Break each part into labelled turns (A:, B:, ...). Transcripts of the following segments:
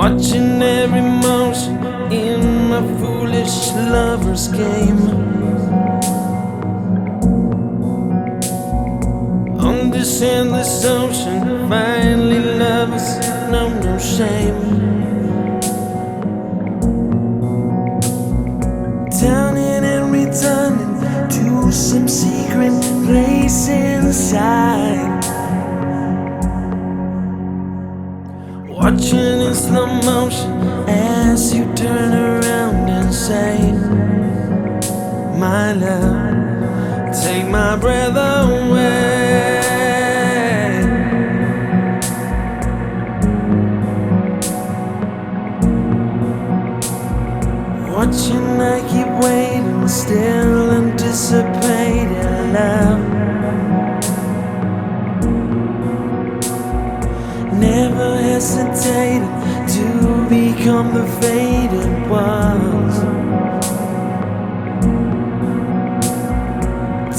A: Watching every motion in my foolish lover's game. On this endless ocean, finally love us, no, no shame. Turning and returning to some secret place inside. Watching in slow motion as you turn around and say, My love, take my breath away. Watching, I keep waiting, still anticipating love. Become the faded ones.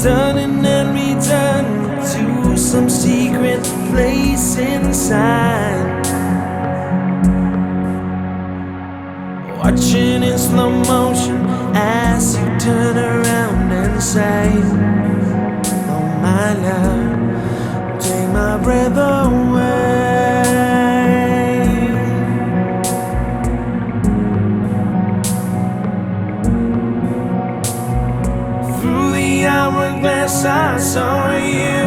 A: Turning and returning to some secret place inside. Watching in slow motion as you turn around and say, Oh, my love, take my breath away. Hourglass, I saw you.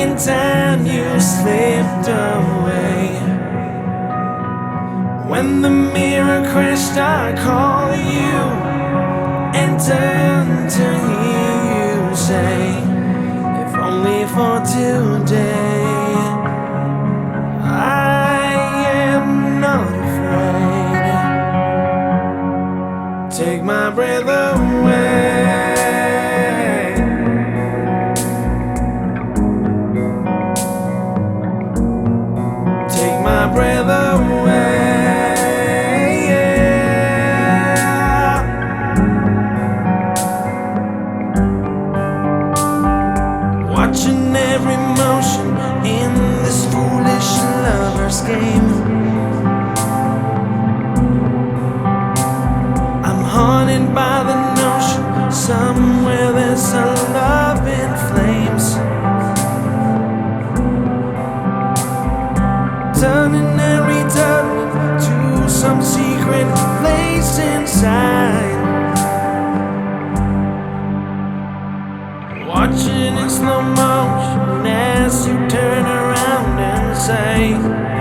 A: In time, you slipped away. When the mirror crashed, I call you and turn to hear you say, If only for today, I am not afraid. Take my breath away. Watching every motion in this foolish lover's game. motion in slow motion as you turn around and say.